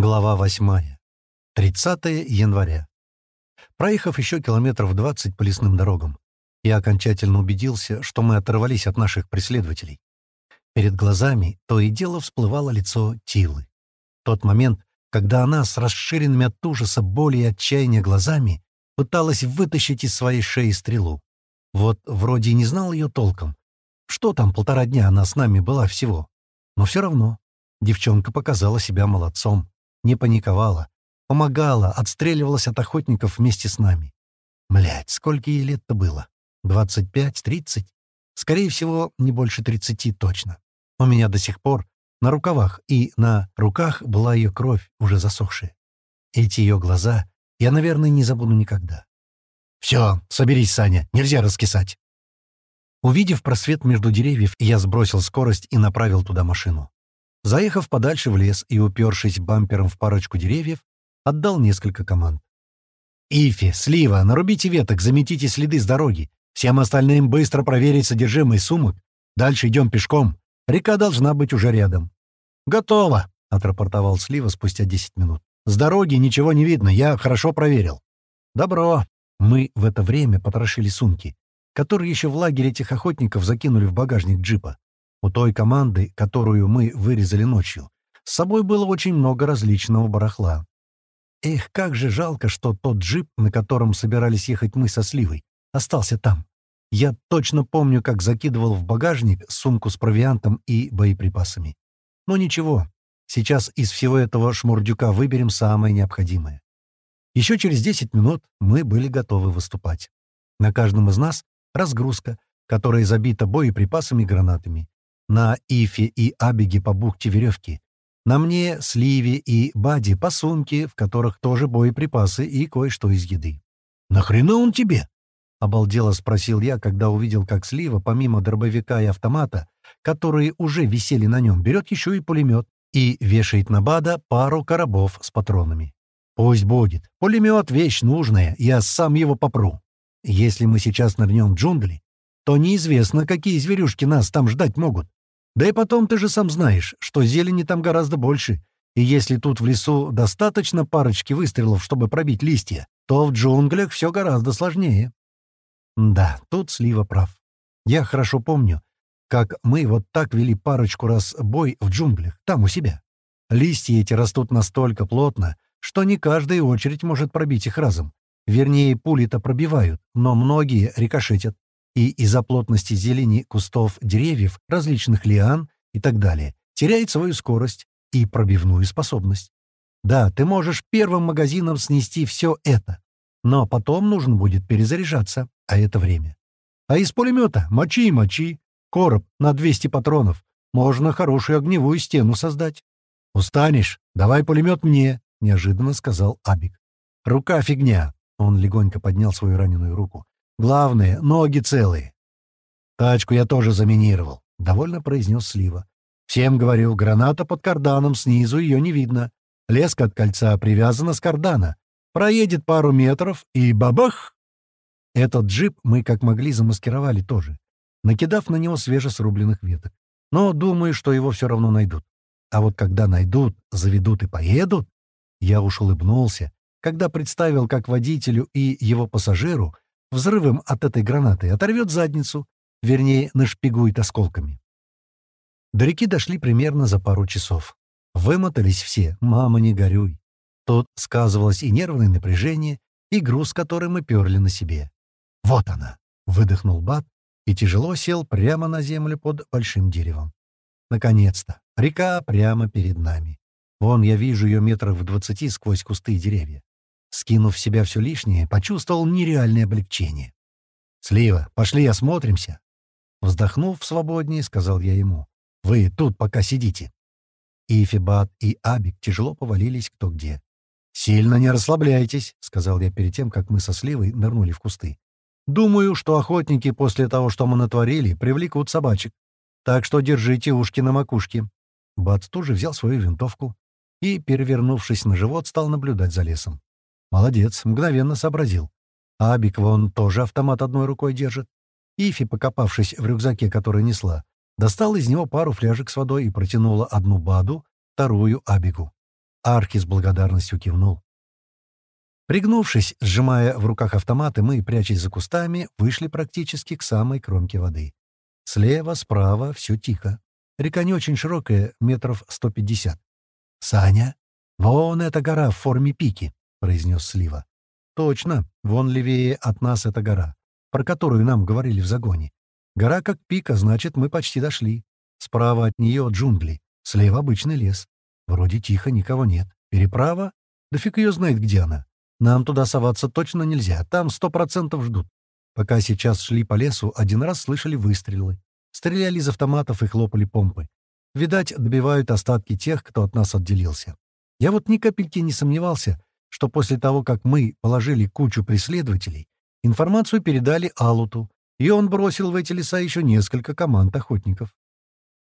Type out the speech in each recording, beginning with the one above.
Глава 8. 30 января. Проехав еще километров 20 по лесным дорогам, я окончательно убедился, что мы оторвались от наших преследователей. Перед глазами то и дело всплывало лицо Тилы. Тот момент, когда она с расширенными от ужаса, боли и отчаяния глазами пыталась вытащить из своей шеи стрелу. Вот вроде и не знал ее толком. Что там, полтора дня она с нами была всего. Но все равно девчонка показала себя молодцом не паниковала, помогала, отстреливалась от охотников вместе с нами. Млять, сколько ей лет-то было? Двадцать пять, тридцать? Скорее всего, не больше тридцати точно. У меня до сих пор на рукавах и на руках была ее кровь, уже засохшая. Эти ее глаза я, наверное, не забуду никогда. «Все, соберись, Саня, нельзя раскисать!» Увидев просвет между деревьев, я сбросил скорость и направил туда машину. Заехав подальше в лес и упершись бампером в парочку деревьев, отдал несколько команд. «Ифи, Слива, нарубите веток, заметите следы с дороги. Всем остальным быстро проверить содержимое сумок. Дальше идем пешком. Река должна быть уже рядом». «Готово», — отрапортовал Слива спустя 10 минут. «С дороги ничего не видно, я хорошо проверил». «Добро». Мы в это время потрошили сумки, которые еще в лагере этих охотников закинули в багажник джипа. У той команды, которую мы вырезали ночью, с собой было очень много различного барахла. Эх, как же жалко, что тот джип, на котором собирались ехать мы со Сливой, остался там. Я точно помню, как закидывал в багажник сумку с провиантом и боеприпасами. Но ничего, сейчас из всего этого шмурдюка выберем самое необходимое. Еще через 10 минут мы были готовы выступать. На каждом из нас разгрузка, которая забита боеприпасами и гранатами на Ифе и Абиге по бухте веревки, на мне, Сливе и Баде по сумке, в которых тоже боеприпасы и кое-что из еды. «Нахрена он тебе?» — обалдело спросил я, когда увидел, как Слива, помимо дробовика и автомата, которые уже висели на нем, берет еще и пулемет и вешает на Бада пару коробов с патронами. «Пусть будет. Пулемет — вещь нужная, я сам его попру. Если мы сейчас нырнем в джунгли, то неизвестно, какие зверюшки нас там ждать могут. Да и потом ты же сам знаешь, что зелени там гораздо больше, и если тут в лесу достаточно парочки выстрелов, чтобы пробить листья, то в джунглях все гораздо сложнее. Да, тут Слива прав. Я хорошо помню, как мы вот так вели парочку раз бой в джунглях, там у себя. Листья эти растут настолько плотно, что не каждая очередь может пробить их разом. Вернее, пули-то пробивают, но многие рикошетят и из-за плотности зелени кустов деревьев, различных лиан и так далее, теряет свою скорость и пробивную способность. Да, ты можешь первым магазином снести все это, но потом нужно будет перезаряжаться, а это время. А из пулемета мочи и мочи, короб на 200 патронов, можно хорошую огневую стену создать. «Устанешь? Давай пулемет мне», — неожиданно сказал Абик. «Рука фигня», — он легонько поднял свою раненую руку. Главное, ноги целые. Тачку я тоже заминировал, — довольно произнес Слива. Всем говорю, граната под карданом, снизу ее не видно. Леска от кольца привязана с кардана. Проедет пару метров и бабах! Этот джип мы как могли замаскировали тоже, накидав на него свежесрубленных веток. Но думаю, что его все равно найдут. А вот когда найдут, заведут и поедут, я уж улыбнулся, когда представил, как водителю и его пассажиру взрывом от этой гранаты оторвет задницу, вернее, нашпигует осколками. До реки дошли примерно за пару часов. Вымотались все, мама, не горюй. Тут сказывалось и нервное напряжение, и груз, который мы перли на себе. «Вот она!» — выдохнул Бат и тяжело сел прямо на землю под большим деревом. Наконец-то! Река прямо перед нами. Вон я вижу ее метров в двадцати сквозь кусты и деревья. Скинув в себя все лишнее, почувствовал нереальное облегчение. «Слива, пошли осмотримся». Вздохнув свободнее, сказал я ему. «Вы тут пока сидите». И Фибат, и Абик тяжело повалились кто где. «Сильно не расслабляйтесь», — сказал я перед тем, как мы со Сливой нырнули в кусты. «Думаю, что охотники после того, что мы натворили, привлекут собачек. Так что держите ушки на макушке». Бат тоже взял свою винтовку и, перевернувшись на живот, стал наблюдать за лесом. Молодец, мгновенно сообразил. Абик вон тоже автомат одной рукой держит. Ифи, покопавшись в рюкзаке, который несла, достал из него пару фляжек с водой и протянула одну Баду, вторую Абигу. Архи с благодарностью кивнул. Пригнувшись, сжимая в руках автоматы, мы, прячась за кустами, вышли практически к самой кромке воды. Слева, справа — все тихо. Река не очень широкая, метров 150. «Саня, вон эта гора в форме пики», — произнес Слива. «Точно, вон левее от нас эта гора, про которую нам говорили в загоне. Гора как пика, значит, мы почти дошли. Справа от нее джунгли, слева обычный лес. Вроде тихо, никого нет. Переправа? Да фиг ее знает, где она. Нам туда соваться точно нельзя, там сто процентов ждут. Пока сейчас шли по лесу, один раз слышали выстрелы. Стреляли из автоматов и хлопали помпы. Видать, добивают остатки тех, кто от нас отделился. Я вот ни капельки не сомневался, что после того, как мы положили кучу преследователей, информацию передали Алуту, и он бросил в эти леса еще несколько команд охотников.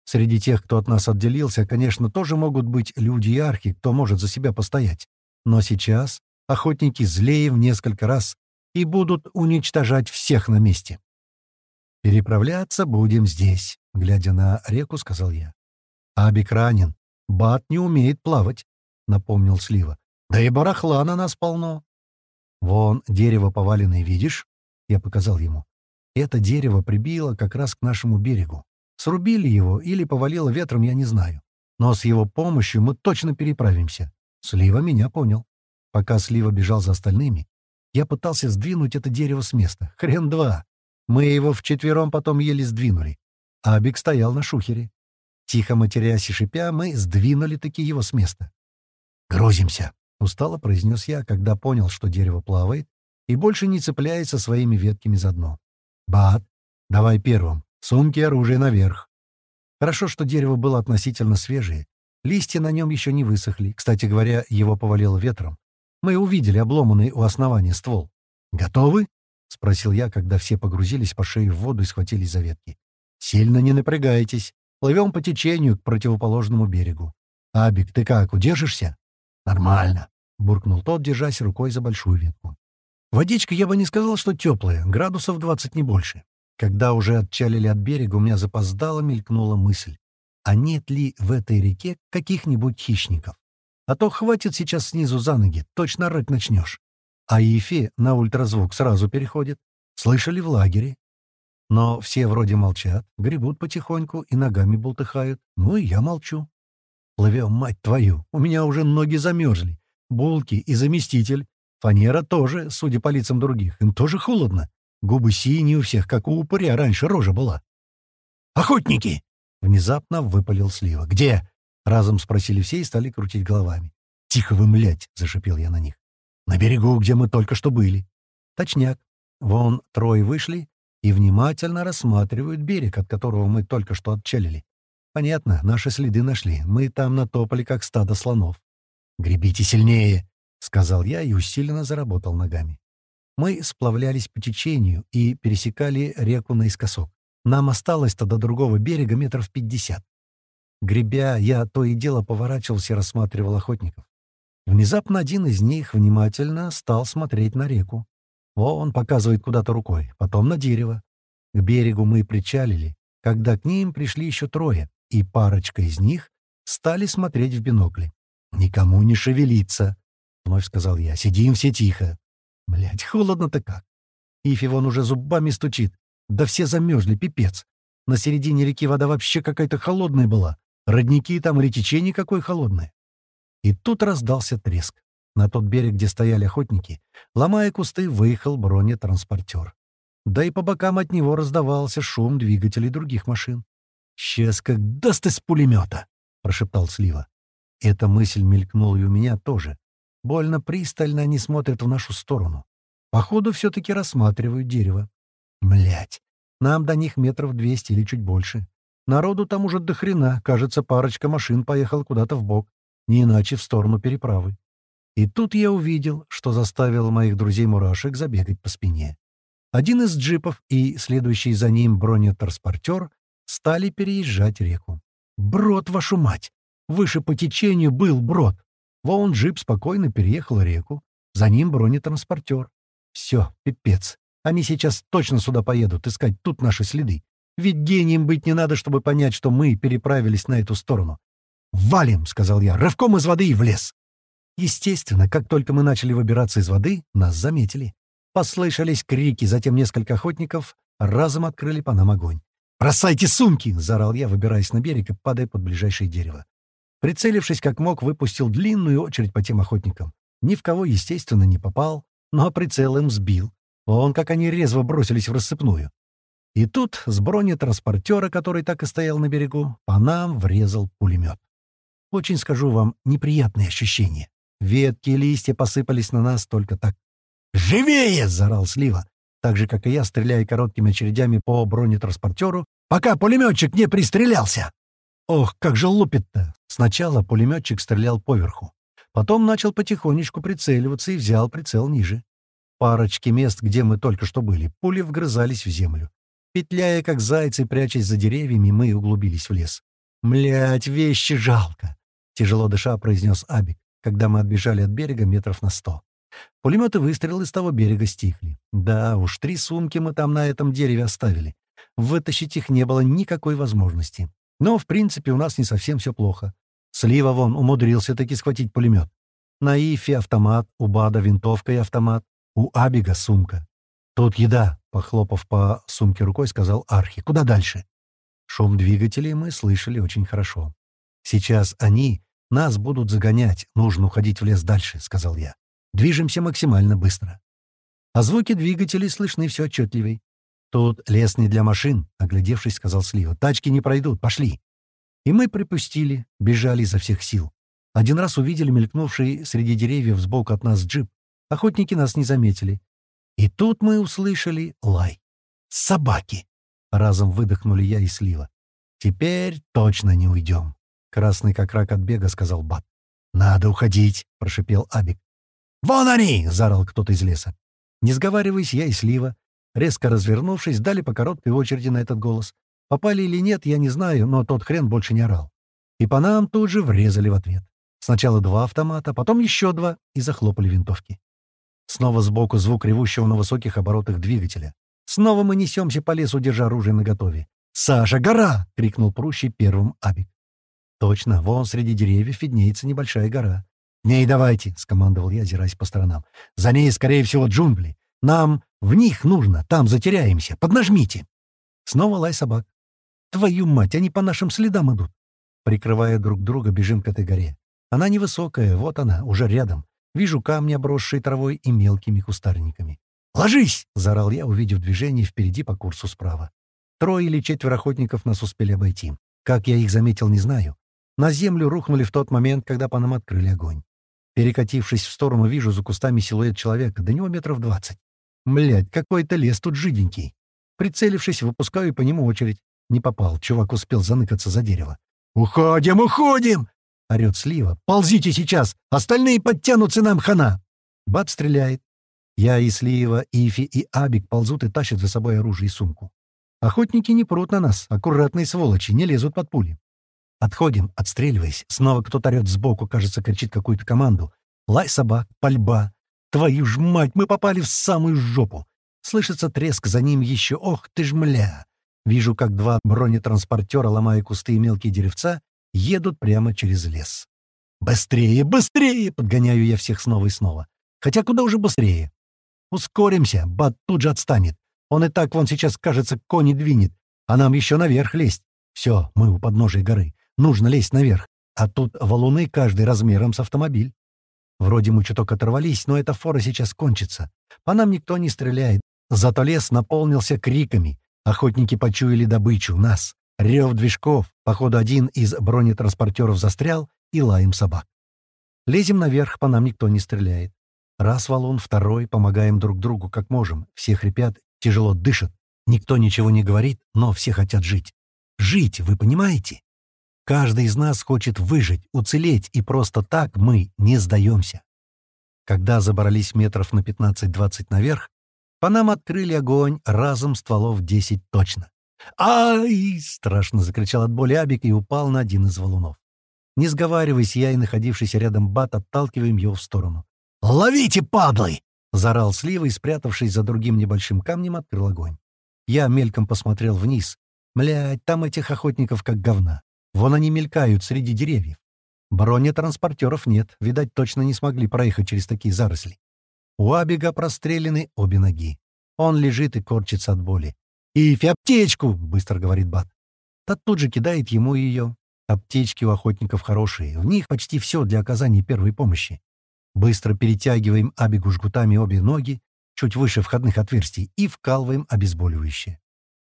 Среди тех, кто от нас отделился, конечно, тоже могут быть люди и архи, кто может за себя постоять. Но сейчас охотники злее в несколько раз и будут уничтожать всех на месте. «Переправляться будем здесь», — глядя на реку, сказал я. «Абик ранен. Бат не умеет плавать», — напомнил Слива. «Да и барахла на нас полно». «Вон дерево поваленное, видишь?» — я показал ему. «Это дерево прибило как раз к нашему берегу. Срубили его или повалило ветром, я не знаю. Но с его помощью мы точно переправимся». Слива меня понял. Пока Слива бежал за остальными, я пытался сдвинуть это дерево с места. Хрен два. Мы его вчетвером потом еле сдвинули. Абик стоял на шухере. Тихо матерясь и шипя, мы сдвинули-таки его с места. «Грузимся!» — устало произнес я, когда понял, что дерево плавает и больше не цепляется своими ветками за дно. «Бат, давай первым. Сумки оружие наверх». Хорошо, что дерево было относительно свежее. Листья на нем еще не высохли. Кстати говоря, его повалило ветром. Мы увидели обломанный у основания ствол. «Готовы?» — спросил я, когда все погрузились по шею в воду и схватились за ветки. «Сильно не напрягайтесь. Плывем по течению к противоположному берегу. Абик, ты как, удержишься?» «Нормально», — буркнул тот, держась рукой за большую ветку. Водичка, я бы не сказал, что теплая, градусов 20 не больше. Когда уже отчалили от берега, у меня запоздало мелькнула мысль, а нет ли в этой реке каких-нибудь хищников? А то хватит сейчас снизу за ноги, точно рыть начнешь. А Ефе на ультразвук сразу переходит. Слышали в лагере. Но все вроде молчат, гребут потихоньку и ногами бултыхают. Ну и я молчу. Плывем, мать твою, у меня уже ноги замерзли. Булки и заместитель. Фанера тоже, судя по лицам других. Им тоже холодно. Губы синие у всех, как у упыря раньше рожа была. «Охотники!» — внезапно выпалил Слива. «Где?» Разом спросили все и стали крутить головами. «Тихо вы, млять!» — зашипел я на них. «На берегу, где мы только что были». «Точняк. Вон трое вышли и внимательно рассматривают берег, от которого мы только что отчалили. Понятно, наши следы нашли. Мы там натопали, как стадо слонов. «Гребите сильнее!» — сказал я и усиленно заработал ногами. Мы сплавлялись по течению и пересекали реку наискосок. Нам осталось-то до другого берега метров пятьдесят. Гребя, я то и дело поворачивался и рассматривал охотников. Внезапно один из них внимательно стал смотреть на реку. О, он показывает куда-то рукой, потом на дерево. К берегу мы причалили, когда к ним пришли еще трое, и парочка из них стали смотреть в бинокли. «Никому не шевелиться», — вновь сказал я. «Сидим все тихо». Блядь, холодно-то как. Ифи вон уже зубами стучит. Да все замерзли, пипец. На середине реки вода вообще какая-то холодная была. Родники там или течение какое холодное. И тут раздался треск. На тот берег, где стояли охотники, ломая кусты, выехал бронетранспортер. Да и по бокам от него раздавался шум двигателей других машин. «Сейчас как даст из пулемета!» — прошептал Слива. Эта мысль мелькнула и у меня тоже. Больно пристально они смотрят в нашу сторону. Походу, все-таки рассматривают дерево. Млять, нам до них метров двести или чуть больше. Народу там уже до хрена, кажется, парочка машин поехал куда-то в бок, не иначе в сторону переправы. И тут я увидел, что заставил моих друзей-мурашек забегать по спине. Один из джипов и следующий за ним бронетранспортер стали переезжать реку. Брод, вашу мать! Выше по течению был брод. Вон джип спокойно переехал реку. За ним бронетранспортер. Все, пипец. Они сейчас точно сюда поедут искать тут наши следы. Ведь гением быть не надо, чтобы понять, что мы переправились на эту сторону. «Валим!» — сказал я, рывком из воды и в лес. Естественно, как только мы начали выбираться из воды, нас заметили. Послышались крики, затем несколько охотников разом открыли по нам огонь. «Бросайте сумки!» — заорал я, выбираясь на берег и падая под ближайшее дерево. Прицелившись как мог, выпустил длинную очередь по тем охотникам. Ни в кого, естественно, не попал, но прицел им сбил. Вон как они резво бросились в рассыпную. И тут с бронетранспортера, который так и стоял на берегу, по нам врезал пулемет. Очень, скажу вам, неприятные ощущения. Ветки и листья посыпались на нас только так. «Живее!» — заорал Слива, так же, как и я, стреляя короткими очередями по бронетранспортеру, пока пулеметчик не пристрелялся. Ох, как же лупит-то! Сначала пулеметчик стрелял поверху. Потом начал потихонечку прицеливаться и взял прицел ниже. Парочки мест, где мы только что были, пули вгрызались в землю. Петляя, как зайцы, прячась за деревьями, мы углубились в лес. «Млять, вещи жалко!» — тяжело дыша произнес Абик, когда мы отбежали от берега метров на сто. Пулеметы выстрелы с того берега стихли. Да уж, три сумки мы там на этом дереве оставили. Вытащить их не было никакой возможности. Но, в принципе, у нас не совсем все плохо. Слива вон умудрился таки схватить пулемет. На Ифе автомат, у Бада винтовка и автомат, у Абига сумка. «Тут еда», — похлопав по сумке рукой, сказал Архи. «Куда дальше?» Шум двигателей мы слышали очень хорошо. «Сейчас они нас будут загонять. Нужно уходить в лес дальше», — сказал я. «Движемся максимально быстро». А звуки двигателей слышны все отчетливей. «Тут лес не для машин», — оглядевшись, сказал Слива. «Тачки не пройдут. Пошли». И мы припустили, бежали изо всех сил. Один раз увидели мелькнувший среди деревьев сбоку от нас джип. Охотники нас не заметили. И тут мы услышали лай. «Собаки!» — разом выдохнули я и Слива. «Теперь точно не уйдем», — красный как рак от бега сказал Бат. «Надо уходить», — прошипел Абик. «Вон они!» — заорал кто-то из леса. Не сговариваясь, я и Слива, резко развернувшись, дали по короткой очереди на этот голос. Попали или нет, я не знаю, но тот хрен больше не орал. И по нам тут же врезали в ответ. Сначала два автомата, потом еще два, и захлопали винтовки. Снова сбоку звук ревущего на высоких оборотах двигателя. Снова мы несемся по лесу, держа оружие наготове. «Саша, гора!» — крикнул прущий первым Абик. Точно, вон среди деревьев виднеется небольшая гора. «Ней давайте!» — скомандовал я, озираясь по сторонам. «За ней, скорее всего, джунгли. Нам в них нужно, там затеряемся. Поднажмите!» Снова лай собак. Твою мать, они по нашим следам идут. Прикрывая друг друга, бежим к этой горе. Она невысокая, вот она, уже рядом. Вижу камни, обросшие травой и мелкими кустарниками. «Ложись!» — заорал я, увидев движение впереди по курсу справа. Трое или четверо охотников нас успели обойти. Как я их заметил, не знаю. На землю рухнули в тот момент, когда по нам открыли огонь. Перекатившись в сторону, вижу за кустами силуэт человека, до него метров двадцать. Млять, какой-то лес тут жиденький. Прицелившись, выпускаю по нему очередь. Не попал, чувак успел заныкаться за дерево. «Уходим, уходим!» — орёт Слива. «Ползите сейчас! Остальные подтянутся нам хана!» Бат стреляет. Я и Слива, Ифи и Абик ползут и тащат за собой оружие и сумку. Охотники не прут на нас, аккуратные сволочи, не лезут под пули. Отходим, отстреливаясь. Снова кто-то орёт сбоку, кажется, кричит какую-то команду. Лай собак, пальба. Твою ж мать, мы попали в самую жопу. Слышится треск за ним еще. Ох ты ж мля! Вижу, как два бронетранспортера, ломая кусты и мелкие деревца, едут прямо через лес. «Быстрее, быстрее!» — подгоняю я всех снова и снова. Хотя куда уже быстрее? Ускоримся, Бат тут же отстанет. Он и так вон сейчас, кажется, кони двинет, а нам еще наверх лезть. Все, мы у подножия горы. Нужно лезть наверх. А тут валуны каждый размером с автомобиль. Вроде мы чуток оторвались, но эта фора сейчас кончится. По нам никто не стреляет. Зато лес наполнился криками. Охотники почуяли добычу, нас. Рев движков. Походу, один из бронетранспортеров застрял и лаем собак. Лезем наверх, по нам никто не стреляет. Раз валун, второй, помогаем друг другу как можем. Все хрипят, тяжело дышат. Никто ничего не говорит, но все хотят жить. Жить, вы понимаете? Каждый из нас хочет выжить, уцелеть, и просто так мы не сдаемся. Когда забрались метров на 15-20 наверх, по нам открыли огонь, разом стволов десять точно. «Ай!» — страшно закричал от боли Абик и упал на один из валунов. Не сговариваясь, я и находившийся рядом Бат отталкиваем его в сторону. «Ловите, падлы!» — заорал Слива и, спрятавшись за другим небольшим камнем, открыл огонь. Я мельком посмотрел вниз. Млядь, там этих охотников как говна. Вон они мелькают среди деревьев. Бронетранспортеров нет, видать, точно не смогли проехать через такие заросли. У Абига прострелены обе ноги. Он лежит и корчится от боли. «Ифи, аптечку!» — быстро говорит Бат. Тот тут же кидает ему ее. Аптечки у охотников хорошие, в них почти все для оказания первой помощи. Быстро перетягиваем Абигу жгутами обе ноги, чуть выше входных отверстий, и вкалываем обезболивающее.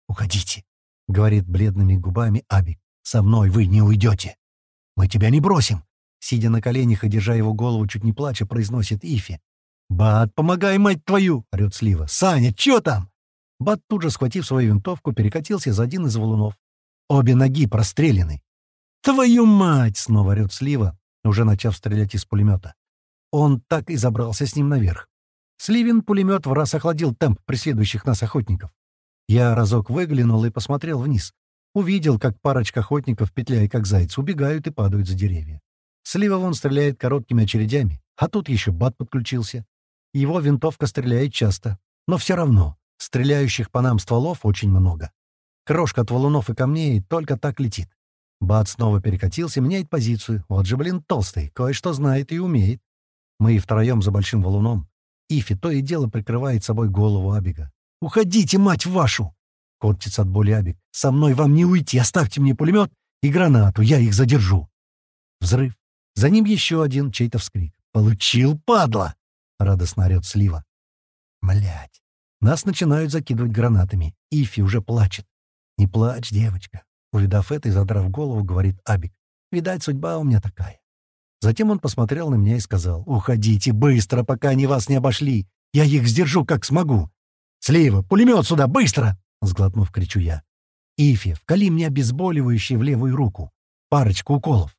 «Уходите», — говорит бледными губами Абиг. «Со мной вы не уйдете. Мы тебя не бросим», — сидя на коленях и держа его голову, чуть не плача, произносит Ифи. «Бат, помогай, мать твою!» — орёт Слива. «Саня, чё там?» Бат тут же, схватив свою винтовку, перекатился за один из валунов. Обе ноги прострелены. «Твою мать!» — снова орёт Слива, уже начав стрелять из пулемета. Он так и забрался с ним наверх. Сливин пулемет в раз охладил темп преследующих нас охотников. Я разок выглянул и посмотрел вниз. Увидел, как парочка охотников, петляя как зайцы, убегают и падают за деревья. Слива вон стреляет короткими очередями, а тут еще бат подключился. Его винтовка стреляет часто, но все равно стреляющих по нам стволов очень много. Крошка от валунов и камней только так летит. Бат снова перекатился, меняет позицию. Вот же, блин, толстый, кое-что знает и умеет. Мы и втроем за большим валуном. Ифи то и дело прикрывает собой голову Абига. «Уходите, мать вашу!» — корчится от боли Абиг. «Со мной вам не уйти! Оставьте мне пулемет и гранату, я их задержу!» Взрыв. За ним еще один чей-то вскрик. «Получил, падла!» — радостно орёт Слива. Млять. Нас начинают закидывать гранатами. Ифи уже плачет. «Не плачь, девочка!» Увидав это и задрав голову, говорит Абик. «Видать, судьба у меня такая. Затем он посмотрел на меня и сказал, «Уходите быстро, пока они вас не обошли. Я их сдержу, как смогу». «Слива, пулемет сюда, быстро!» — сглотнув, кричу я. «Ифи, вкали мне обезболивающее в левую руку. Парочку уколов».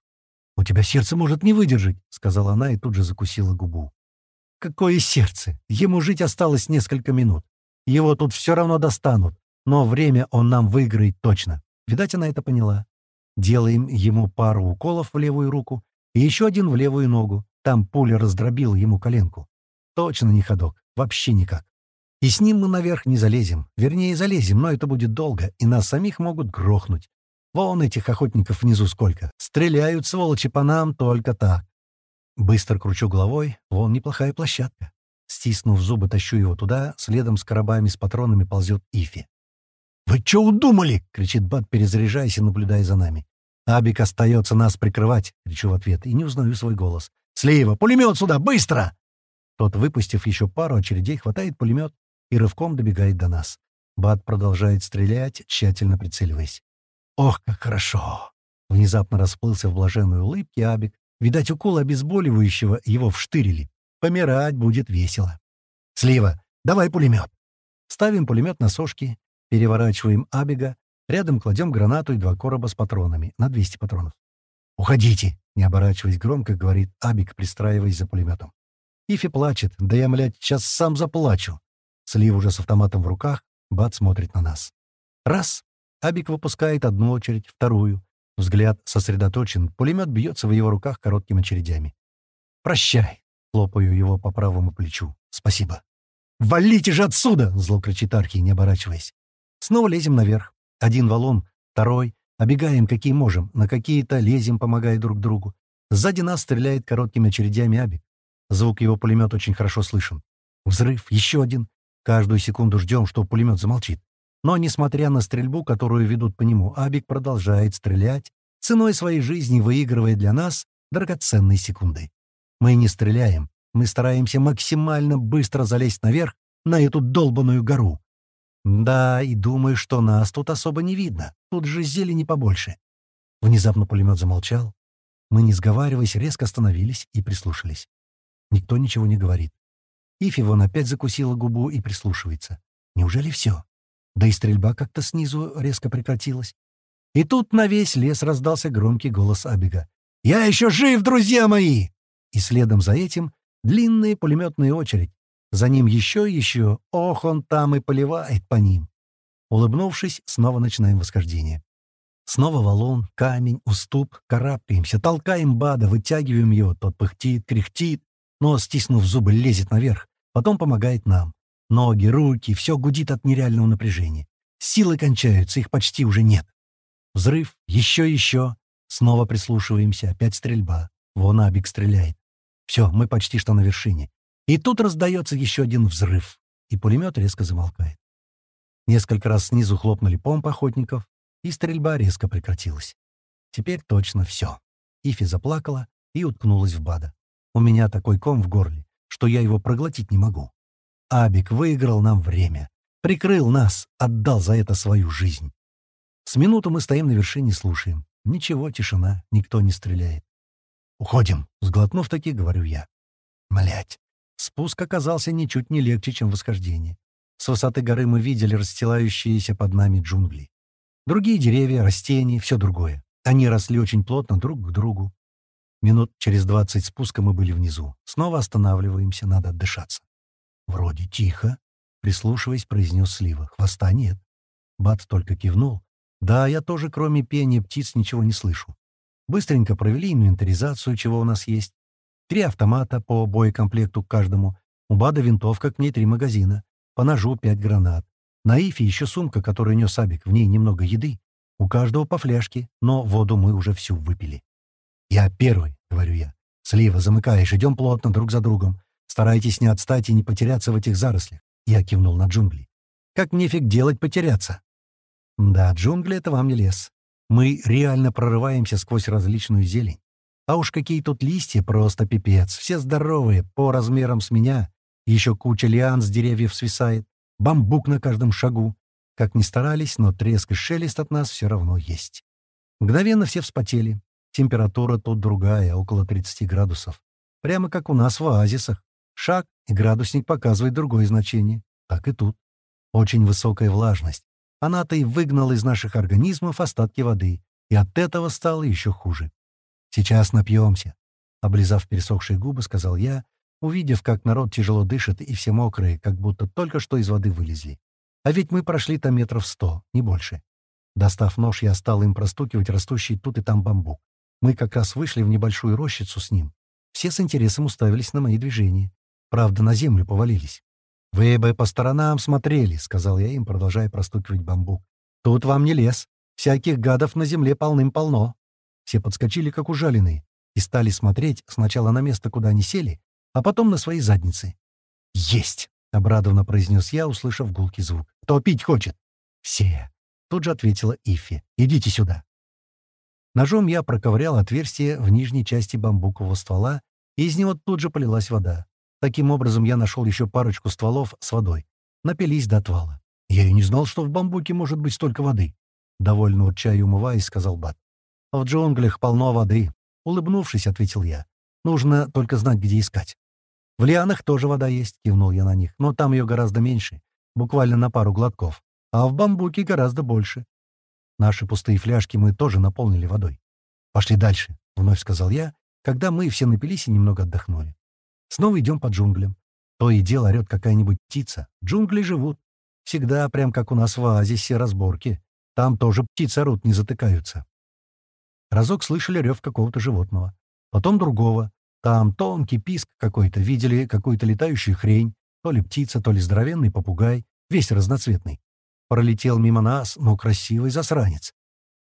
«У тебя сердце может не выдержать», — сказала она и тут же закусила губу. «Какое сердце? Ему жить осталось несколько минут. Его тут все равно достанут, но время он нам выиграет точно». Видать, она это поняла. Делаем ему пару уколов в левую руку и еще один в левую ногу. Там пуля раздробила ему коленку. Точно не ходок. Вообще никак. И с ним мы наверх не залезем. Вернее, залезем, но это будет долго, и нас самих могут грохнуть. Вон этих охотников внизу сколько. Стреляют, сволочи, по нам только так. Быстро кручу головой. Вон неплохая площадка. Стиснув зубы, тащу его туда. Следом с коробами с патронами ползет Ифи. «Вы что удумали?» — кричит Бат, перезаряжаясь и наблюдая за нами. «Абик остается нас прикрывать», — кричу в ответ, и не узнаю свой голос. «Слива! Пулемет сюда! Быстро!» Тот, выпустив еще пару очередей, хватает пулемет и рывком добегает до нас. Бат продолжает стрелять, тщательно прицеливаясь. «Ох, как хорошо!» Внезапно расплылся в блаженной улыбке Абик. Видать, укол обезболивающего его вштырили. Помирать будет весело. «Слива, давай пулемет!» Ставим пулемет на сошки, переворачиваем Абига Рядом кладем гранату и два короба с патронами, на 200 патронов. «Уходите!» — не оборачиваясь громко, говорит Абик, пристраиваясь за пулеметом. Ифи плачет. «Да я, млядь, сейчас сам заплачу!» Слив уже с автоматом в руках, Бат смотрит на нас. Раз. Абик выпускает одну очередь, вторую. Взгляд сосредоточен, пулемет бьется в его руках короткими очередями. «Прощай!» — хлопаю его по правому плечу. «Спасибо!» «Валите же отсюда!» — зло кричит Архи, не оборачиваясь. Снова лезем наверх. Один валун, второй. Обегаем, какие можем, на какие-то лезем, помогая друг другу. Сзади нас стреляет короткими очередями Абик. Звук его пулемета очень хорошо слышен. Взрыв, еще один. Каждую секунду ждем, что пулемет замолчит. Но, несмотря на стрельбу, которую ведут по нему, Абик продолжает стрелять, ценой своей жизни выигрывая для нас драгоценные секунды. Мы не стреляем, мы стараемся максимально быстро залезть наверх на эту долбаную гору. Да, и думаю, что нас тут особо не видно. Тут же зелени побольше. Внезапно пулемет замолчал. Мы, не сговариваясь, резко остановились и прислушались. Никто ничего не говорит. Ифи вон опять закусила губу и прислушивается. Неужели все? Да и стрельба как-то снизу резко прекратилась. И тут на весь лес раздался громкий голос Абига. «Я еще жив, друзья мои!» И следом за этим длинная пулеметная очередь, за ним еще и еще. Ох, он там и поливает по ним. Улыбнувшись, снова начинаем восхождение. Снова валун, камень, уступ, карабкаемся, толкаем Бада, вытягиваем его, тот пыхтит, кряхтит, но, стиснув зубы, лезет наверх, потом помогает нам. Ноги, руки, все гудит от нереального напряжения. Силы кончаются, их почти уже нет. Взрыв, еще еще. Снова прислушиваемся, опять стрельба. Вон Абик стреляет. Все, мы почти что на вершине. И тут раздается еще один взрыв, и пулемет резко замолкает. Несколько раз снизу хлопнули помпы охотников, и стрельба резко прекратилась. Теперь точно все. Ифи заплакала и уткнулась в Бада. У меня такой ком в горле, что я его проглотить не могу. Абик выиграл нам время. Прикрыл нас, отдал за это свою жизнь. С минуту мы стоим на вершине, слушаем. Ничего, тишина, никто не стреляет. «Уходим», — сглотнув таки, говорю я. Млять. Спуск оказался ничуть не легче, чем восхождение. С высоты горы мы видели расстилающиеся под нами джунгли. Другие деревья, растения, все другое. Они росли очень плотно друг к другу. Минут через двадцать спуска мы были внизу. Снова останавливаемся, надо отдышаться. «Вроде тихо», — прислушиваясь, произнес Слива. «Хвоста нет». Бат только кивнул. «Да, я тоже, кроме пения птиц, ничего не слышу. Быстренько провели инвентаризацию, чего у нас есть. Три автомата по боекомплекту к каждому. У Бада винтовка, к ней три магазина. По ножу пять гранат. На Ифе еще сумка, которую нес Абик, в ней немного еды. У каждого по фляжке, но воду мы уже всю выпили. «Я первый», — говорю я. «Слива, замыкаешь, идем плотно друг за другом. Старайтесь не отстать и не потеряться в этих зарослях». Я кивнул на джунгли. «Как мне фиг делать потеряться?» «Да, джунгли — это вам не лес. Мы реально прорываемся сквозь различную зелень. А уж какие тут листья, просто пипец. Все здоровые, по размерам с меня. Еще куча лиан с деревьев свисает. Бамбук на каждом шагу. Как ни старались, но треск и шелест от нас все равно есть. Мгновенно все вспотели. Температура тут другая, около 30 градусов. Прямо как у нас в оазисах. Шаг, и градусник показывает другое значение. Так и тут. Очень высокая влажность. Она-то и выгнала из наших организмов остатки воды, и от этого стало еще хуже. «Сейчас напьемся», — облизав пересохшие губы, сказал я, увидев, как народ тяжело дышит и все мокрые, как будто только что из воды вылезли. А ведь мы прошли там метров сто, не больше. Достав нож, я стал им простукивать растущий тут и там бамбук. Мы как раз вышли в небольшую рощицу с ним. Все с интересом уставились на мои движения. Правда, на землю повалились. «Вы бы по сторонам смотрели», — сказал я им, продолжая простукивать бамбук. «Тут вам не лес. Всяких гадов на земле полным-полно». Все подскочили, как ужаленные, и стали смотреть сначала на место, куда они сели, а потом на свои задницы. «Есть!» — обрадованно произнес я, услышав гулкий звук. «Кто пить хочет?» «Все!» — тут же ответила Ифи. «Идите сюда!» Ножом я проковырял отверстие в нижней части бамбукового ствола, и из него тут же полилась вода. Таким образом, я нашел еще парочку стволов с водой. Напились до отвала. Я и не знал, что в бамбуке может быть столько воды. Довольно урча и умываясь, сказал Бат. В джунглях полно воды. Улыбнувшись, ответил я. Нужно только знать, где искать. В лианах тоже вода есть, кивнул я на них, но там ее гораздо меньше, буквально на пару глотков. А в бамбуке гораздо больше. Наши пустые фляжки мы тоже наполнили водой. «Пошли дальше», — вновь сказал я, когда мы все напились и немного отдохнули. Снова идем по джунглям. То и дело орёт какая-нибудь птица. Джунгли живут. Всегда прям как у нас в оазисе разборки. Там тоже птицы орут, не затыкаются. Разок слышали рев какого-то животного. Потом другого. Там тонкий писк какой-то. Видели какую-то летающую хрень. То ли птица, то ли здоровенный попугай. Весь разноцветный. Пролетел мимо нас, но красивый засранец.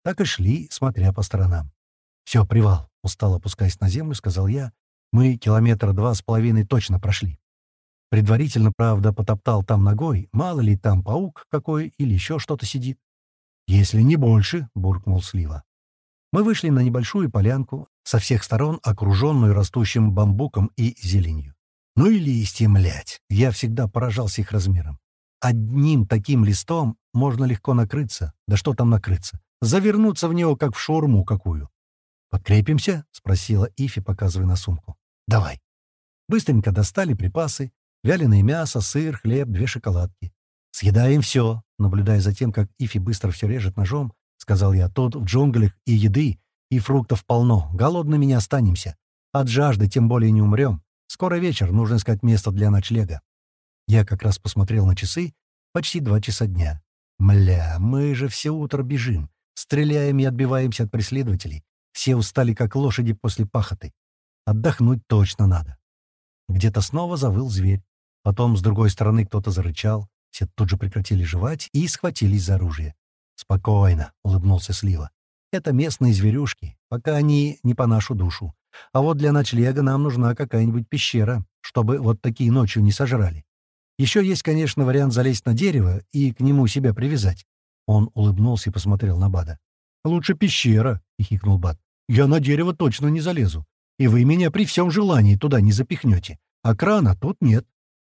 Так и шли, смотря по сторонам. «Все, привал», — устало опускаясь на землю, сказал я, мы километра два с половиной точно прошли. Предварительно, правда, потоптал там ногой, мало ли там паук какой или еще что-то сидит. «Если не больше», — буркнул Слива. Мы вышли на небольшую полянку, со всех сторон окруженную растущим бамбуком и зеленью. Ну и листья, млять, я всегда поражался их размером. Одним таким листом можно легко накрыться, да что там накрыться, завернуться в него, как в шаурму какую. «Подкрепимся?» — спросила Ифи, показывая на сумку. «Давай». Быстренько достали припасы, вяленое мясо, сыр, хлеб, две шоколадки. «Съедаем все», наблюдая за тем, как Ифи быстро все режет ножом, сказал я, «тут в джунглях и еды, и фруктов полно, голодными не останемся. От жажды тем более не умрем. Скоро вечер, нужно искать место для ночлега». Я как раз посмотрел на часы, почти два часа дня. «Мля, мы же все утро бежим, стреляем и отбиваемся от преследователей. Все устали, как лошади после пахоты. Отдохнуть точно надо. Где-то снова завыл зверь. Потом с другой стороны кто-то зарычал. Все тут же прекратили жевать и схватились за оружие. «Спокойно», — улыбнулся Слива. Это местные зверюшки, пока они не по нашу душу. А вот для ночлега нам нужна какая-нибудь пещера, чтобы вот такие ночью не сожрали. Еще есть, конечно, вариант залезть на дерево и к нему себя привязать. Он улыбнулся и посмотрел на Бада. «Лучше пещера», — хихикнул Бад. «Я на дерево точно не залезу. И вы меня при всем желании туда не запихнете. А крана тут нет».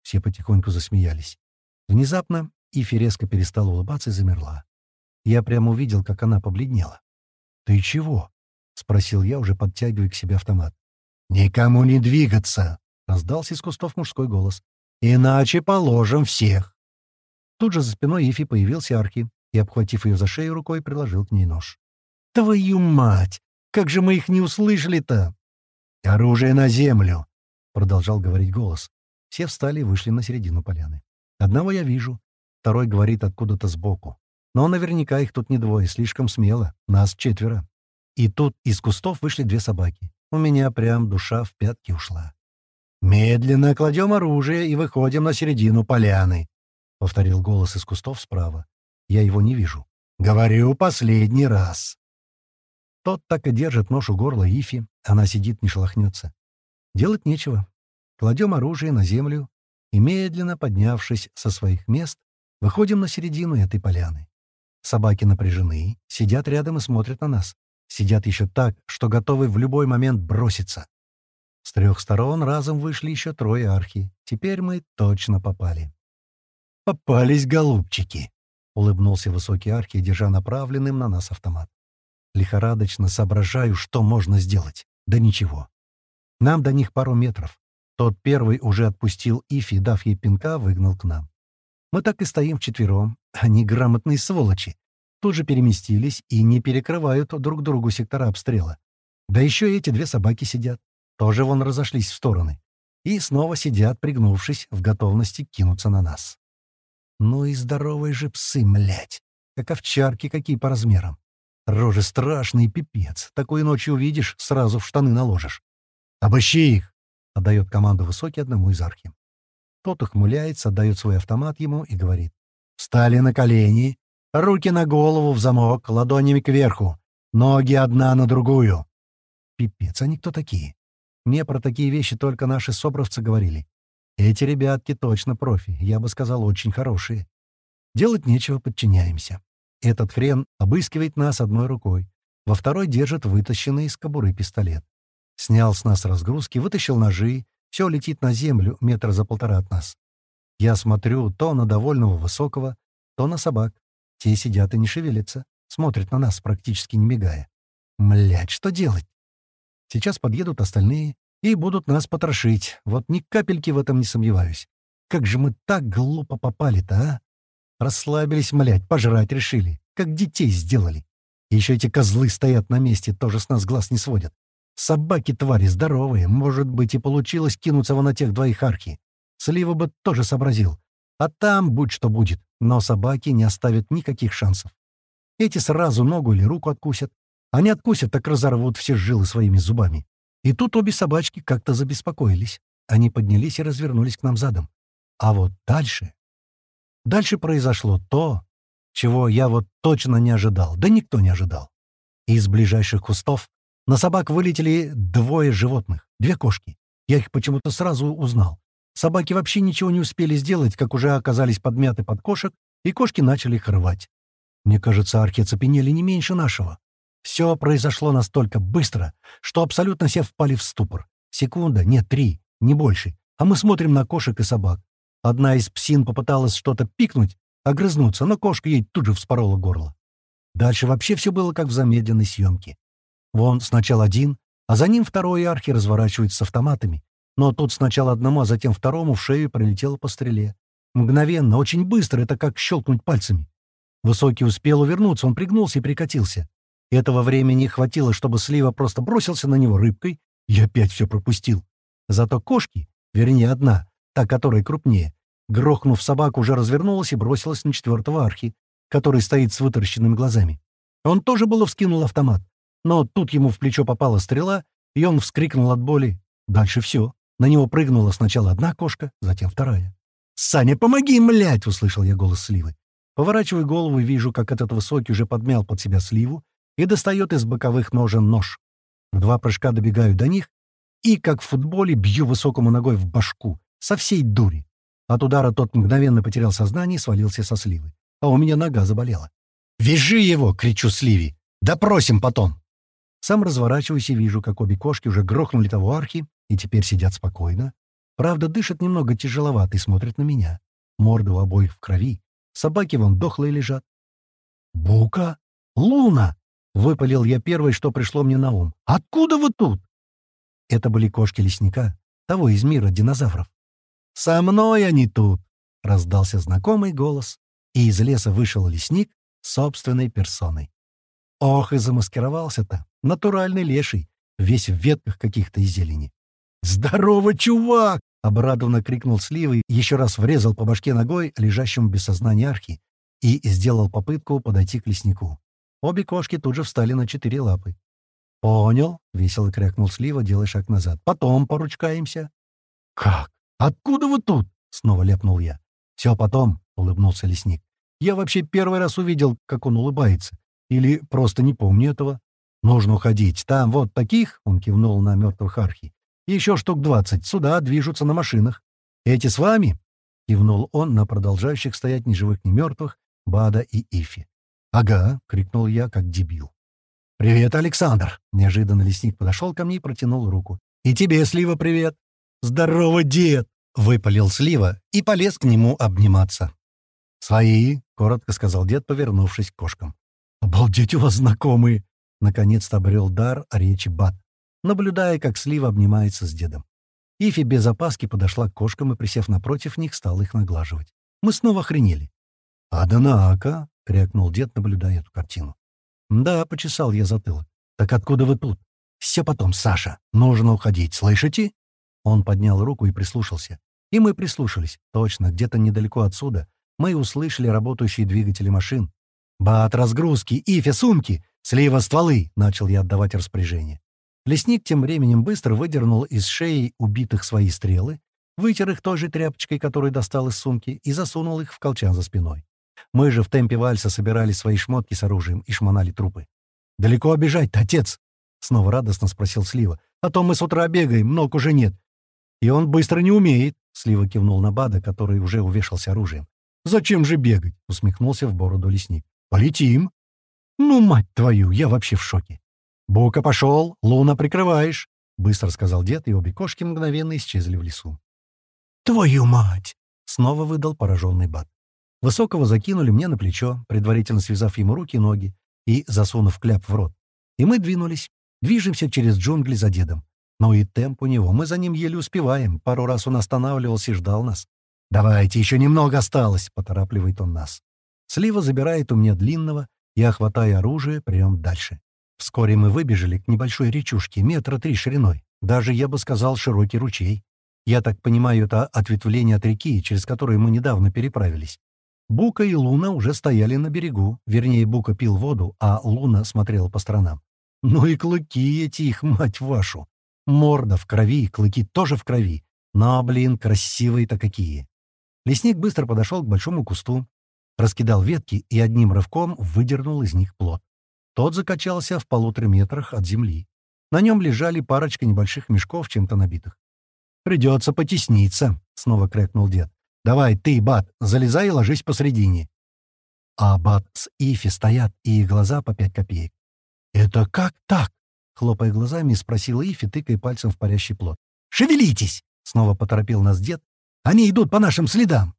Все потихоньку засмеялись. Внезапно Ифи резко перестала улыбаться и замерла. Я прямо увидел, как она побледнела. «Ты чего?» — спросил я, уже подтягивая к себе автомат. «Никому не двигаться!» — раздался из кустов мужской голос. «Иначе положим всех!» Тут же за спиной Ифи появился Арки и, обхватив ее за шею рукой, приложил к ней нож. «Твою мать! Как же мы их не услышали-то!» «Оружие на землю!» — продолжал говорить голос. Все встали и вышли на середину поляны. Одного я вижу, второй говорит откуда-то сбоку. Но наверняка их тут не двое, слишком смело. Нас четверо. И тут из кустов вышли две собаки. У меня прям душа в пятки ушла. «Медленно кладем оружие и выходим на середину поляны», — повторил голос из кустов справа. Я его не вижу. «Говорю последний раз». Тот так и держит нож у горла Ифи. Она сидит, не шелохнется. Делать нечего. Кладем оружие на землю и, медленно поднявшись со своих мест, выходим на середину этой поляны. Собаки напряжены, сидят рядом и смотрят на нас. Сидят еще так, что готовы в любой момент броситься. С трех сторон разом вышли еще трое архи. Теперь мы точно попали. «Попались, голубчики!» — улыбнулся высокий архи, держа направленным на нас автомат. Лихорадочно соображаю, что можно сделать. Да ничего. Нам до них пару метров. Тот первый уже отпустил Ифи, дав ей пинка, выгнал к нам. Мы так и стоим вчетвером. Они грамотные сволочи. Тут же переместились и не перекрывают друг другу сектора обстрела. Да еще эти две собаки сидят. Тоже вон разошлись в стороны. И снова сидят, пригнувшись, в готовности кинуться на нас. Ну и здоровые же псы, млять. Как овчарки какие по размерам. Рожи страшный пипец. Такой ночью увидишь, сразу в штаны наложишь. «Обыщи их!» — отдает команду высокий одному из архи. Тот ухмыляется, отдает свой автомат ему и говорит. «Встали на колени, руки на голову в замок, ладонями кверху, ноги одна на другую». Пипец, они кто такие? Мне про такие вещи только наши собровцы говорили. Эти ребятки точно профи, я бы сказал, очень хорошие. Делать нечего, подчиняемся. Этот хрен обыскивает нас одной рукой, во второй держит вытащенный из кобуры пистолет. Снял с нас разгрузки, вытащил ножи, все летит на землю метра за полтора от нас. Я смотрю то на довольного высокого, то на собак. Те сидят и не шевелятся, смотрят на нас, практически не мигая. Млять, что делать? Сейчас подъедут остальные и будут нас потрошить. Вот ни капельки в этом не сомневаюсь. Как же мы так глупо попали-то, а? Расслабились, млять, пожрать решили. Как детей сделали. Еще эти козлы стоят на месте, тоже с нас глаз не сводят. Собаки-твари здоровые, может быть, и получилось кинуться вон на тех двоих архи. Слива бы тоже сообразил. А там будь что будет, но собаки не оставят никаких шансов. Эти сразу ногу или руку откусят. Они откусят, так разорвут все жилы своими зубами. И тут обе собачки как-то забеспокоились. Они поднялись и развернулись к нам задом. А вот дальше... Дальше произошло то, чего я вот точно не ожидал, да никто не ожидал. Из ближайших кустов на собак вылетели двое животных, две кошки. Я их почему-то сразу узнал. Собаки вообще ничего не успели сделать, как уже оказались подмяты под кошек, и кошки начали их рвать. Мне кажется, арки оцепенели не меньше нашего. Все произошло настолько быстро, что абсолютно все впали в ступор. Секунда, нет, три, не больше. А мы смотрим на кошек и собак. Одна из псин попыталась что-то пикнуть, огрызнуться, но кошка ей тут же вспорола горло. Дальше вообще все было как в замедленной съемке. Вон сначала один, а за ним второй архи разворачивается с автоматами. Но тут сначала одному, а затем второму в шею прилетело по стреле. Мгновенно, очень быстро, это как щелкнуть пальцами. Высокий успел увернуться, он пригнулся и прикатился. Этого времени хватило, чтобы Слива просто бросился на него рыбкой и опять все пропустил. Зато кошки, вернее одна, та, которая крупнее, грохнув собаку, уже развернулась и бросилась на четвертого архи, который стоит с вытаращенными глазами. Он тоже было вскинул автомат. Но тут ему в плечо попала стрела, и он вскрикнул от боли. Дальше все. На него прыгнула сначала одна кошка, затем вторая. «Саня, помоги, млять!» — услышал я голос Сливы. Поворачиваю голову и вижу, как этот высокий уже подмял под себя Сливу и достает из боковых ножен нож. В два прыжка добегаю до них и, как в футболе, бью высокому ногой в башку, со всей дури. От удара тот мгновенно потерял сознание и свалился со сливы. А у меня нога заболела. «Вяжи его!» — кричу Сливи. «Допросим потом!» Сам разворачиваюсь и вижу, как обе кошки уже грохнули того архи и теперь сидят спокойно. Правда, дышат немного тяжеловато и смотрят на меня. Морды у обоих в крови. Собаки вон дохлые лежат. «Бука! Луна!» — выпалил я первое, что пришло мне на ум. «Откуда вы тут?» Это были кошки лесника, того из мира динозавров. «Со мной они тут!» — раздался знакомый голос, и из леса вышел лесник собственной персоной. Ох, и замаскировался-то! Натуральный леший, весь в ветках каких-то и зелени. «Здорово, чувак!» — обрадованно крикнул Сливый, еще раз врезал по башке ногой лежащему без сознания архи и сделал попытку подойти к леснику. Обе кошки тут же встали на четыре лапы. «Понял», — весело крякнул Слива, делая шаг назад. «Потом поручкаемся». «Как? Откуда вы тут?» — снова ляпнул я. «Все потом», — улыбнулся лесник. «Я вообще первый раз увидел, как он улыбается. Или просто не помню этого. Нужно уходить. Там вот таких, — он кивнул на мертвых архи, — еще штук двадцать. Сюда движутся на машинах. Эти с вами?» — кивнул он на продолжающих стоять ни живых, ни мертвых Бада и Ифи. «Ага», — крикнул я, как дебил. «Привет, Александр!» — неожиданно лесник подошел ко мне и протянул руку. «И тебе, Слива, привет!» «Здорово, дед!» — выпалил Слива и полез к нему обниматься. «Свои!» — коротко сказал дед, повернувшись к кошкам. «Обалдеть, у вас знакомые!» — наконец-то обрел дар речи Бат, наблюдая, как Слива обнимается с дедом. Ифи без опаски подошла к кошкам и, присев напротив них, стала их наглаживать. Мы снова охренели. «Однако!» — крякнул дед, наблюдая эту картину. «Да», — почесал я затылок. «Так откуда вы тут?» «Все потом, Саша. Нужно уходить, слышите?» Он поднял руку и прислушался. И мы прислушались. Точно, где-то недалеко отсюда мы услышали работающие двигатели машин. «Бат, разгрузки, ифе, сумки! Слива стволы!» — начал я отдавать распоряжение. Лесник тем временем быстро выдернул из шеи убитых свои стрелы, вытер их той же тряпочкой, которую достал из сумки, и засунул их в колчан за спиной. Мы же в темпе вальса собирали свои шмотки с оружием и шмонали трупы. «Далеко обижать-то, отец?» — снова радостно спросил Слива. «А то мы с утра бегаем, ног уже нет». «И он быстро не умеет», — Слива кивнул на Бада, который уже увешался оружием. «Зачем же бегать?» — усмехнулся в бороду лесник. «Полетим». «Ну, мать твою, я вообще в шоке». «Бука пошел, Луна прикрываешь», — быстро сказал дед, и обе кошки мгновенно исчезли в лесу. «Твою мать!» — снова выдал пораженный Бад. Высокого закинули мне на плечо, предварительно связав ему руки и ноги и засунув кляп в рот. И мы двинулись. Движемся через джунгли за дедом. Но и темп у него, мы за ним еле успеваем. Пару раз он останавливался и ждал нас. «Давайте, еще немного осталось», — поторапливает он нас. Слива забирает у меня длинного, я, хватая оружие, прям дальше. Вскоре мы выбежали к небольшой речушке, метра три шириной. Даже, я бы сказал, широкий ручей. Я так понимаю, это ответвление от реки, через которую мы недавно переправились. Бука и Луна уже стояли на берегу. Вернее, Бука пил воду, а Луна смотрела по сторонам. Ну и клыки эти их, мать вашу! Морда в крови, клыки тоже в крови. Но, блин, красивые-то какие! Лесник быстро подошел к большому кусту, раскидал ветки и одним рывком выдернул из них плод. Тот закачался в полутора метрах от земли. На нем лежали парочка небольших мешков, чем-то набитых. «Придется потесниться», — снова крякнул дед. Давай, ты, Бат, залезай и ложись посредине. А Бат с Ифи стоят, и их глаза по пять копеек. «Это как так?» — хлопая глазами, спросила Ифи, тыкая пальцем в парящий плод. «Шевелитесь!» — снова поторопил нас дед. «Они идут по нашим следам!»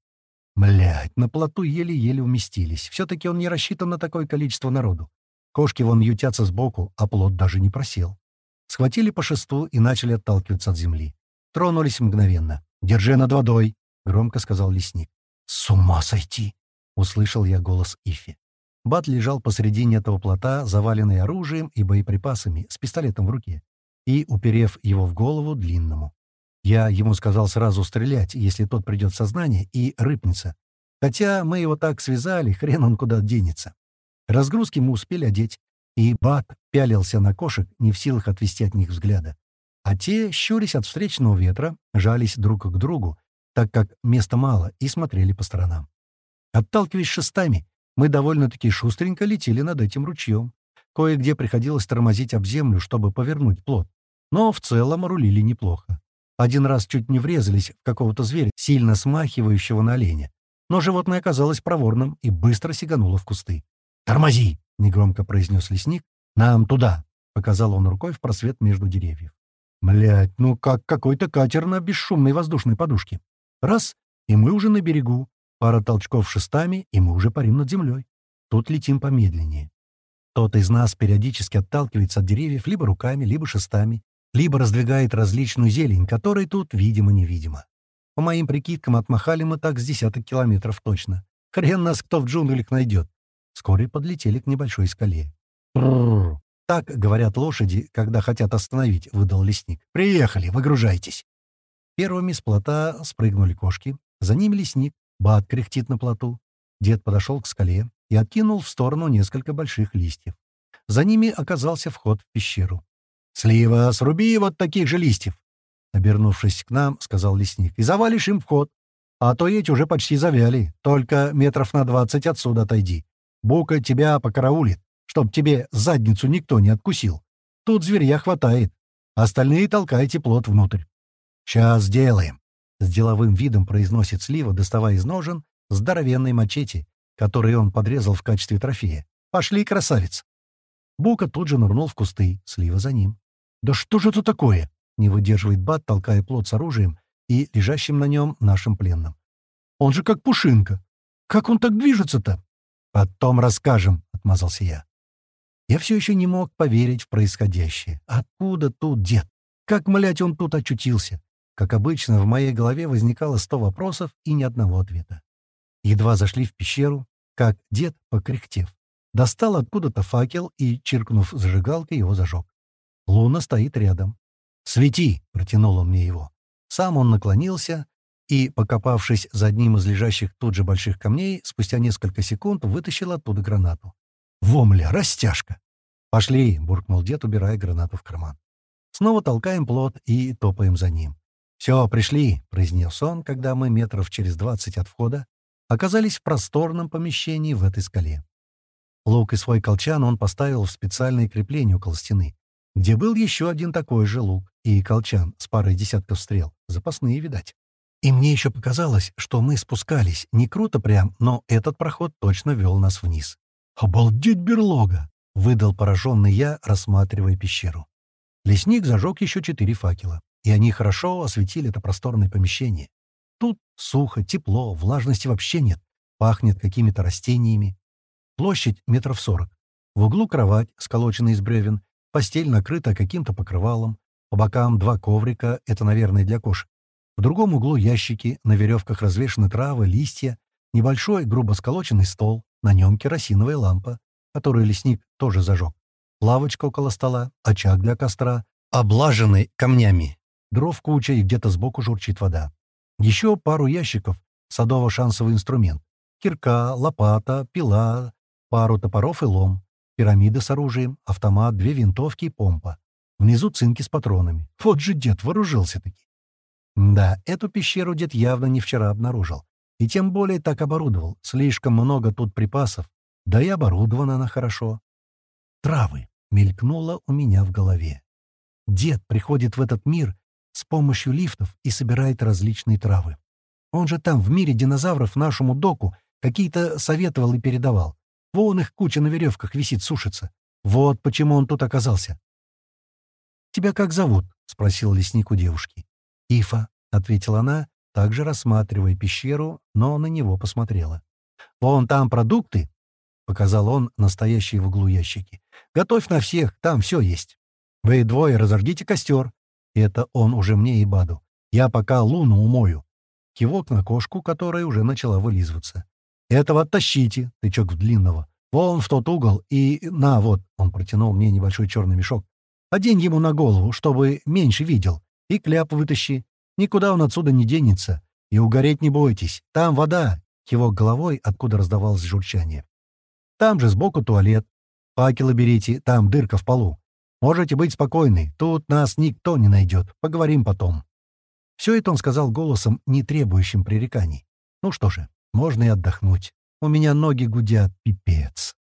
Блядь, на плоту еле-еле уместились. Все-таки он не рассчитан на такое количество народу. Кошки вон ютятся сбоку, а плот даже не просел. Схватили по шесту и начали отталкиваться от земли. Тронулись мгновенно. «Держи над водой!» — громко сказал лесник. «С ума сойти!» — услышал я голос Ифи. Бат лежал посредине этого плота, заваленный оружием и боеприпасами, с пистолетом в руке, и уперев его в голову длинному. Я ему сказал сразу стрелять, если тот придет в сознание, и рыпнется. Хотя мы его так связали, хрен он куда денется. Разгрузки мы успели одеть, и Бат пялился на кошек, не в силах отвести от них взгляда. А те, щурясь от встречного ветра, жались друг к другу, так как места мало, и смотрели по сторонам. Отталкиваясь шестами, мы довольно-таки шустренько летели над этим ручьем. Кое-где приходилось тормозить об землю, чтобы повернуть плот. Но в целом рулили неплохо. Один раз чуть не врезались в какого-то зверя, сильно смахивающего на оленя. Но животное оказалось проворным и быстро сигануло в кусты. «Тормози!» — негромко произнес лесник. «Нам туда!» — показал он рукой в просвет между деревьев. Млять, ну как какой-то катер на бесшумной воздушной подушке. Раз — и мы уже на берегу. Пара толчков шестами, и мы уже парим над землей. Тут летим помедленнее. Тот из нас периодически отталкивается от деревьев либо руками, либо шестами, либо раздвигает различную зелень, которой тут видимо-невидимо. По моим прикидкам, отмахали мы так с десяток километров точно. Хрен нас кто в джунглях найдет. Вскоре подлетели к небольшой скале. Так говорят лошади, когда хотят остановить, — выдал лесник. «Приехали, выгружайтесь». Первыми с плота спрыгнули кошки. За ними лесник. Бат кряхтит на плоту. Дед подошел к скале и откинул в сторону несколько больших листьев. За ними оказался вход в пещеру. «Слива, сруби вот таких же листьев!» Обернувшись к нам, сказал лесник. «И завалишь им вход. А то эти уже почти завяли. Только метров на двадцать отсюда отойди. Бука тебя покараулит, чтоб тебе задницу никто не откусил. Тут зверья хватает. Остальные толкайте плод внутрь». «Сейчас сделаем», — с деловым видом произносит Слива, доставая из ножен здоровенный мачете, который он подрезал в качестве трофея. «Пошли, красавец!» Бука тут же нырнул в кусты, Слива за ним. «Да что же это такое?» — не выдерживает Бат, толкая плот с оружием и лежащим на нем нашим пленным. «Он же как пушинка. Как он так движется-то?» «Потом расскажем», — отмазался я. Я все еще не мог поверить в происходящее. Откуда тут дед? Как, млять, он тут очутился? Как обычно, в моей голове возникало сто вопросов и ни одного ответа. Едва зашли в пещеру, как дед, покряхтев, достал откуда-то факел и, чиркнув зажигалкой, его зажег. Луна стоит рядом. «Свети!» — протянул он мне его. Сам он наклонился и, покопавшись за одним из лежащих тут же больших камней, спустя несколько секунд вытащил оттуда гранату. «Вомля, растяжка!» «Пошли!» — буркнул дед, убирая гранату в карман. Снова толкаем плот и топаем за ним. «Все, пришли!» — произнес он, когда мы метров через двадцать от входа оказались в просторном помещении в этой скале. Лук и свой колчан он поставил в специальное крепление около стены, где был еще один такой же лук и колчан с парой десятков стрел, запасные, видать. И мне еще показалось, что мы спускались не круто прям, но этот проход точно вел нас вниз. «Обалдеть берлога!» — выдал пораженный я, рассматривая пещеру. Лесник зажег еще четыре факела, и они хорошо осветили это просторное помещение. Тут сухо, тепло, влажности вообще нет, пахнет какими-то растениями. Площадь метров сорок. В углу кровать, сколоченная из бревен, Постель накрыта каким-то покрывалом. По бокам два коврика, это, наверное, для кошек. В другом углу ящики, на веревках развешаны травы, листья. Небольшой, грубо сколоченный стол, на нем керосиновая лампа, которую лесник тоже зажег. Лавочка около стола, очаг для костра, облаженный камнями. Дров куча и где-то сбоку журчит вода. Еще пару ящиков, садово-шансовый инструмент. Кирка, лопата, пила, пару топоров и лом. Пирамида с оружием, автомат, две винтовки и помпа. Внизу цинки с патронами. Вот же дед вооружился-таки. Да, эту пещеру дед явно не вчера обнаружил. И тем более так оборудовал. Слишком много тут припасов. Да и оборудована она хорошо. Травы. Мелькнуло у меня в голове. Дед приходит в этот мир с помощью лифтов и собирает различные травы. Он же там, в мире динозавров, нашему доку какие-то советовал и передавал. Вон их куча на веревках висит, сушится. Вот почему он тут оказался. «Тебя как зовут?» — спросил лесник у девушки. «Ифа», — ответила она, также рассматривая пещеру, но на него посмотрела. «Вон там продукты», — показал он настоящие в углу ящики. «Готовь на всех, там все есть. Вы двое разожгите костер». Это он уже мне и Баду. «Я пока луну умою». Кивок на кошку, которая уже начала вылизываться. «Этого оттащите!» — тычок в длинного. «Вон в тот угол и... На, вот!» — он протянул мне небольшой черный мешок. «Одень ему на голову, чтобы меньше видел. И кляп вытащи. Никуда он отсюда не денется. И угореть не бойтесь. Там вода!» — кивок головой, откуда раздавалось журчание. «Там же сбоку туалет. Факелы берите, там дырка в полу. Можете быть спокойны, тут нас никто не найдет. Поговорим потом». Все это он сказал голосом, не требующим пререканий. Ну что же, можно и отдохнуть. У меня ноги гудят, пипец.